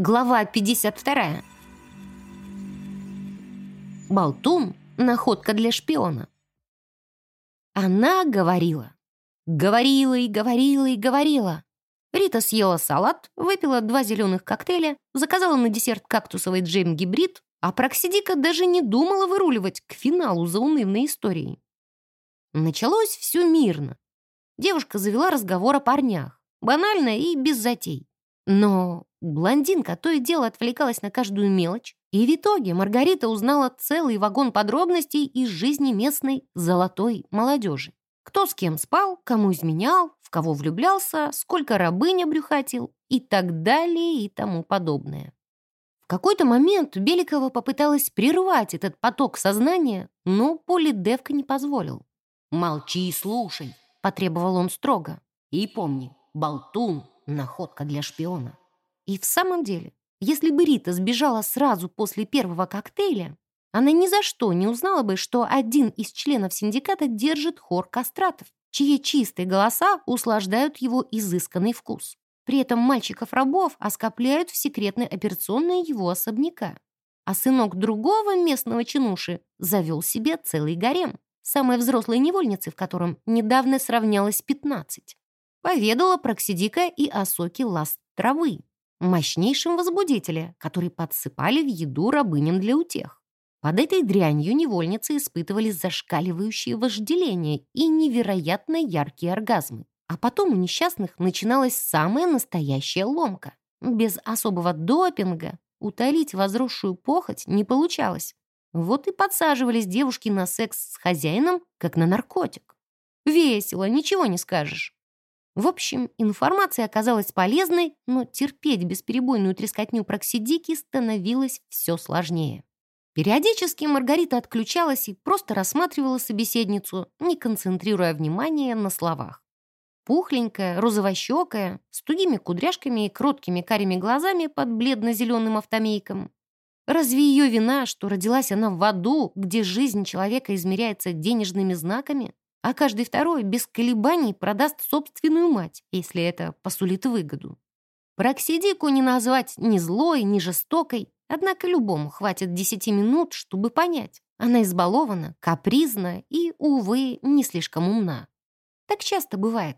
Глава 52. Болтун — находка для шпиона. Она говорила. Говорила и говорила и говорила. Рита съела салат, выпила два зеленых коктейля, заказала на десерт кактусовый джем-гибрид, а Проксидика даже не думала выруливать к финалу заунывной истории. Началось все мирно. Девушка завела разговор о парнях. Банально и без затей. Но блондинка то и дело отвлекалась на каждую мелочь, и в итоге Маргарита узнала целый вагон подробностей из жизни местной золотой молодежи. Кто с кем спал, кому изменял, в кого влюблялся, сколько рабынь обрюхатил и так далее и тому подобное. В какой-то момент Беликова попыталась прервать этот поток сознания, но Полидевка не позволил. «Молчи и слушай», — потребовал он строго. «И помни, болтун Находка для шпиона. И в самом деле, если бы Рита сбежала сразу после первого коктейля, она ни за что не узнала бы, что один из членов синдиката держит хор кастратов, чьи чистые голоса услаждают его изысканный вкус. При этом мальчиков-рабов оскопляют в секретной операционной его особняка. А сынок другого местного чинуши завел себе целый гарем, самой взрослой невольницы в котором недавно сравнялось 15 поведала про Ксидика и о соке ласт травы, мощнейшем возбудителе, который подсыпали в еду рабыням для утех. Под этой дрянью невольницы испытывали зашкаливающее вожделение и невероятно яркие оргазмы. А потом у несчастных начиналась самая настоящая ломка. Без особого допинга утолить возросшую похоть не получалось. Вот и подсаживались девушки на секс с хозяином, как на наркотик. Весело, ничего не скажешь. В общем, информация оказалась полезной, но терпеть бесперебойную трескотню проксидики становилось все сложнее. Периодически Маргарита отключалась и просто рассматривала собеседницу, не концентрируя внимание на словах. Пухленькая, розовощекая, с тугими кудряшками и кроткими карими глазами под бледно-зеленым автомейком. Разве ее вина, что родилась она в аду, где жизнь человека измеряется денежными знаками? А каждый второй без колебаний продаст собственную мать, если это посулит выгоду. Проксидику не назвать ни злой, ни жестокой, однако любому хватит десяти минут, чтобы понять. Она избалована, капризна и, увы, не слишком умна. Так часто бывает.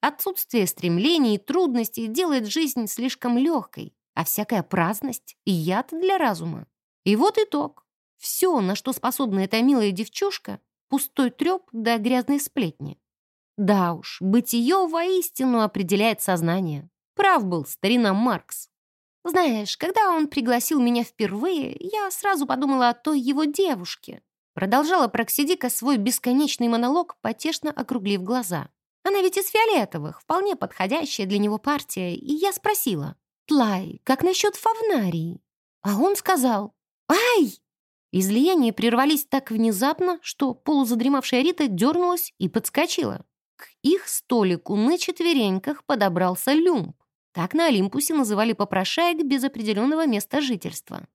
Отсутствие стремлений и трудностей делает жизнь слишком легкой, а всякая праздность — яд для разума. И вот итог. Все, на что способна эта милая девчушка, пустой треп да грязные сплетни. Да уж, бытие воистину определяет сознание. Прав был старина Маркс. Знаешь, когда он пригласил меня впервые, я сразу подумала о той его девушке. Продолжала Проксидика свой бесконечный монолог, потешно округлив глаза. Она ведь из фиолетовых, вполне подходящая для него партия, и я спросила, «Тлай, как насчет Фавнарии?» А он сказал, «Ай, Излияния прервались так внезапно, что полузадремавшая Рита дернулась и подскочила. К их столику на четвереньках подобрался люмп. Так на Олимпусе называли попрошаек без определенного места жительства.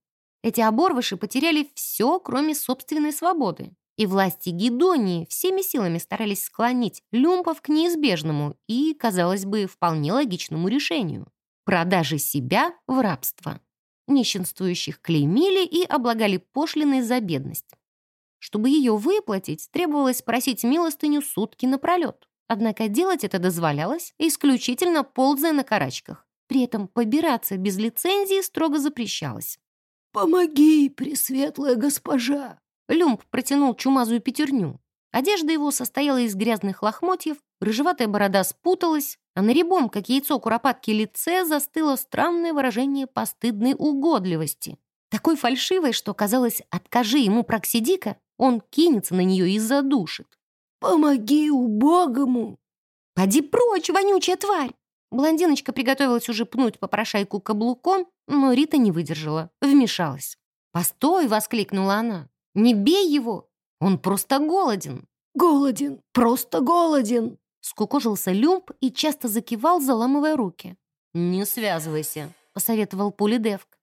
Эти оборвыши потеряли все, кроме собственной свободы. И власти Гидонии всеми силами старались склонить люмпов к неизбежному и, казалось бы, вполне логичному решению – продаже себя в рабство нищенствующих клеймили и облагали пошлиной за бедность. Чтобы ее выплатить, требовалось просить милостыню сутки напролет. Однако делать это дозволялось исключительно ползая на карачках. При этом побираться без лицензии строго запрещалось. «Помоги, пресветлая госпожа!» Люмб протянул чумазую пятерню. Одежда его состояла из грязных лохмотьев, рыжеватая борода спуталась, а на рябом, как яйцо куропатки, лице застыло странное выражение постыдной угодливости. Такой фальшивой, что, казалось, откажи ему Проксидика, он кинется на нее и задушит. «Помоги убогому!» «Поди прочь, вонючая тварь!» Блондиночка приготовилась уже пнуть попрошайку каблуком, но Рита не выдержала, вмешалась. «Постой!» — воскликнула она. «Не бей его! Он просто голоден!» «Голоден! Просто голоден!» Скукожился Люмп и часто закивал, заламывая руки. «Не связывайся», — посоветовал Полидевк.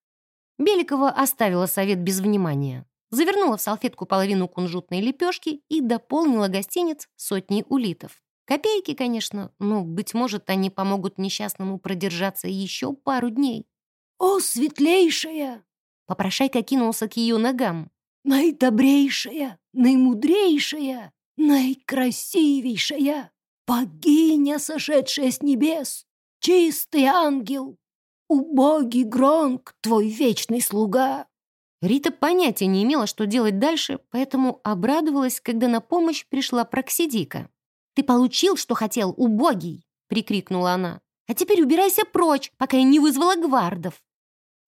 Беликова оставила совет без внимания. Завернула в салфетку половину кунжутной лепешки и дополнила гостиниц сотней улитов. Копейки, конечно, но, быть может, они помогут несчастному продержаться еще пару дней. О, светлейшая! Попрошайка кинулся к ее ногам. Наидобрейшая, наимудрейшая, наикрасивейшая, богиня, сошедшая с небес, чистый ангел, убогий Гронк, твой вечный слуга. Рита понятия не имела, что делать дальше, поэтому обрадовалась, когда на помощь пришла Проксидика. «Ты получил, что хотел, убогий!» — прикрикнула она. «А теперь убирайся прочь, пока я не вызвала гвардов!»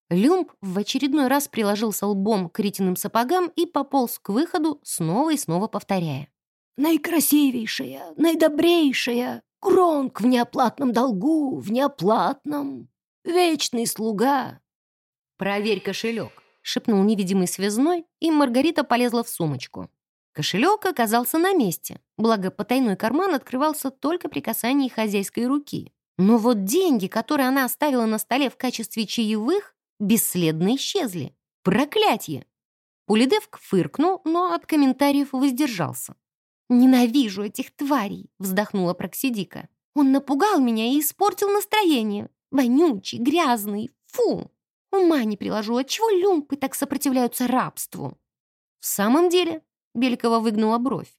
Люмб в очередной раз приложился лбом к Ритиным сапогам и пополз к выходу, снова и снова повторяя. Наикрасивейшая, наидобрейшая, Гронк в неоплатном долгу, в неоплатном, вечный слуга. «Проверь кошелек», — шепнул невидимый связной, и Маргарита полезла в сумочку. Кошелек оказался на месте, благо потайной карман открывался только при касании хозяйской руки. Но вот деньги, которые она оставила на столе в качестве чаевых, бесследно исчезли. Проклятье! Пулидевк фыркнул, но от комментариев воздержался. «Ненавижу этих тварей!» — вздохнула Проксидика. «Он напугал меня и испортил настроение. Вонючий, грязный, фу! Ума не приложу, отчего люмпы так сопротивляются рабству?» «В самом деле?» — Беликова выгнула бровь.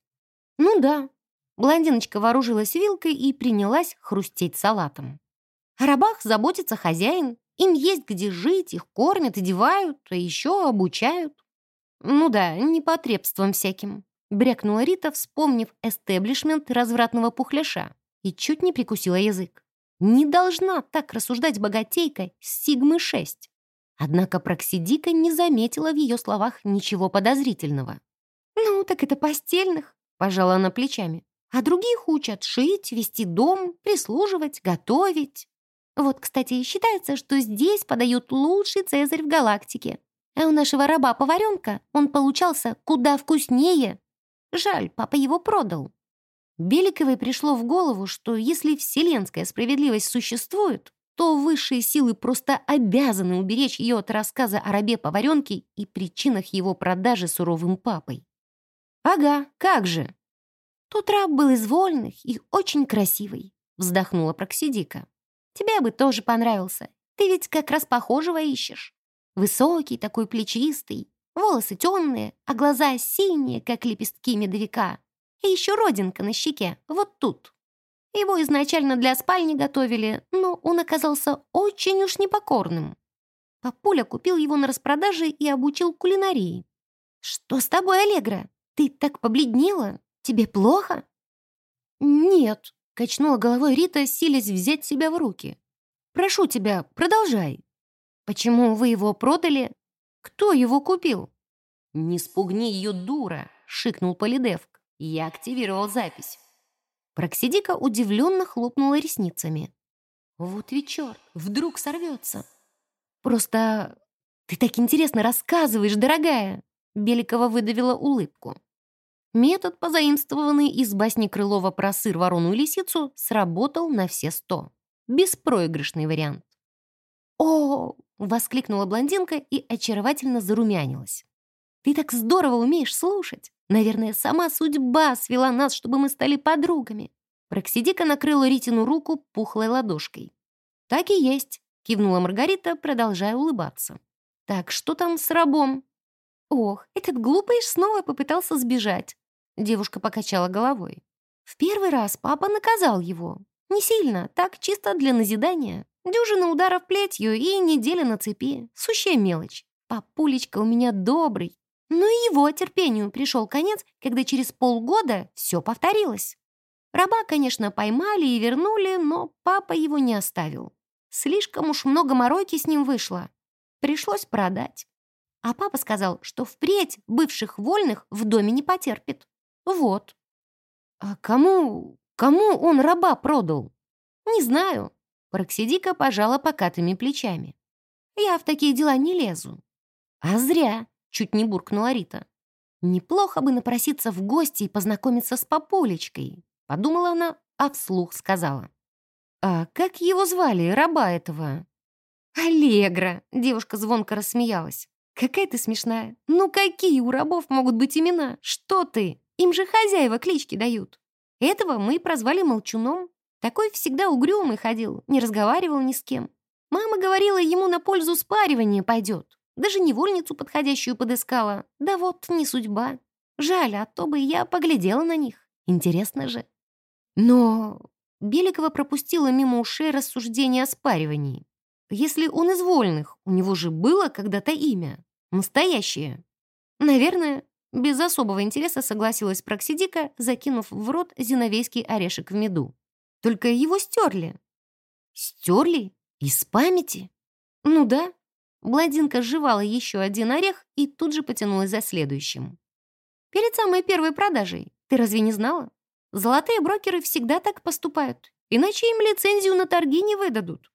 «Ну да». Блондиночка вооружилась вилкой и принялась хрустеть салатом. О рабах заботится хозяин, им есть где жить, их кормят, одевают, а еще обучают. Ну да, непотребством всяким. Брякнула Рита, вспомнив эстеблишмент развратного пухляша, и чуть не прикусила язык. Не должна так рассуждать богатейка с Сигмы-6. Однако Проксидика не заметила в ее словах ничего подозрительного. «Ну, так это постельных», — пожала она плечами. «А других учат шить, вести дом, прислуживать, готовить». Вот, кстати, считается, что здесь подают лучший цезарь в галактике. А у нашего раба-поваренка он получался куда вкуснее. Жаль, папа его продал. Беликовой пришло в голову, что если вселенская справедливость существует, то высшие силы просто обязаны уберечь ее от рассказа о рабе-поваренке и причинах его продажи суровым папой. «Ага, как же!» «Тот раб был из вольных и очень красивый», — вздохнула Проксидика. Тебе бы тоже понравился. Ты ведь как раз похожего ищешь. Высокий, такой плечистый, волосы темные, а глаза синие, как лепестки медовика. И еще родинка на щеке, вот тут. Его изначально для спальни готовили, но он оказался очень уж непокорным. Папуля купил его на распродаже и обучил кулинарии. «Что с тобой, Аллегра? Ты так побледнела? Тебе плохо?» «Нет», Качнула головой Рита, силясь взять себя в руки. «Прошу тебя, продолжай. Почему вы его продали? Кто его купил?» «Не спугни ее, дура!» — шикнул Полидевк. Я активировал запись. Проксидика удивленно хлопнула ресницами. «Вот ведь черт, вдруг сорвется!» «Просто ты так интересно рассказываешь, дорогая!» Беликова выдавила улыбку. Метод, позаимствованный из басни Крылова про сыр, ворону и лисицу, сработал на все сто. Беспроигрышный вариант. «О!» — воскликнула блондинка и очаровательно зарумянилась. «Ты так здорово умеешь слушать! Наверное, сама судьба свела нас, чтобы мы стали подругами!» Проксидика накрыла Ритину руку пухлой ладошкой. «Так и есть», — кивнула Маргарита, продолжая улыбаться. «Так, что там с рабом?» «Ох, этот глупый снова попытался сбежать. Девушка покачала головой. В первый раз папа наказал его. Не сильно, так чисто для назидания. Дюжина ударов плетью и неделя на цепи. Сущая мелочь. Папулечка у меня добрый. Но и его терпению пришел конец, когда через полгода все повторилось. Раба, конечно, поймали и вернули, но папа его не оставил. Слишком уж много моройки с ним вышло. Пришлось продать. А папа сказал, что впредь бывших вольных в доме не потерпит. «Вот». «А кому... кому он раба продал?» «Не знаю». Пароксидика пожала покатыми плечами. «Я в такие дела не лезу». «А зря», — чуть не буркнула Рита. «Неплохо бы напроситься в гости и познакомиться с Папулечкой», — подумала она, а вслух сказала. «А как его звали, раба этого?» «Аллегра», — девушка звонко рассмеялась. «Какая ты смешная! Ну какие у рабов могут быть имена? Что ты?» Им же хозяева клички дают. Этого мы прозвали молчуном. Такой всегда угрюмый ходил, не разговаривал ни с кем. Мама говорила, ему на пользу спаривание пойдет. Даже невольницу подходящую подыскала. Да вот, не судьба. Жаль, а то бы я поглядела на них. Интересно же. Но Беликова пропустила мимо ушей рассуждение о спаривании. Если он из вольных, у него же было когда-то имя. Настоящее. Наверное, без особого интереса согласилась Проксидика, закинув в рот зиновейский орешек в меду. Только его стерли. Стерли? Из памяти? Ну да. Бладинка жевала еще один орех и тут же потянулась за следующим. Перед самой первой продажей. Ты разве не знала? Золотые брокеры всегда так поступают. Иначе им лицензию на торги не выдадут.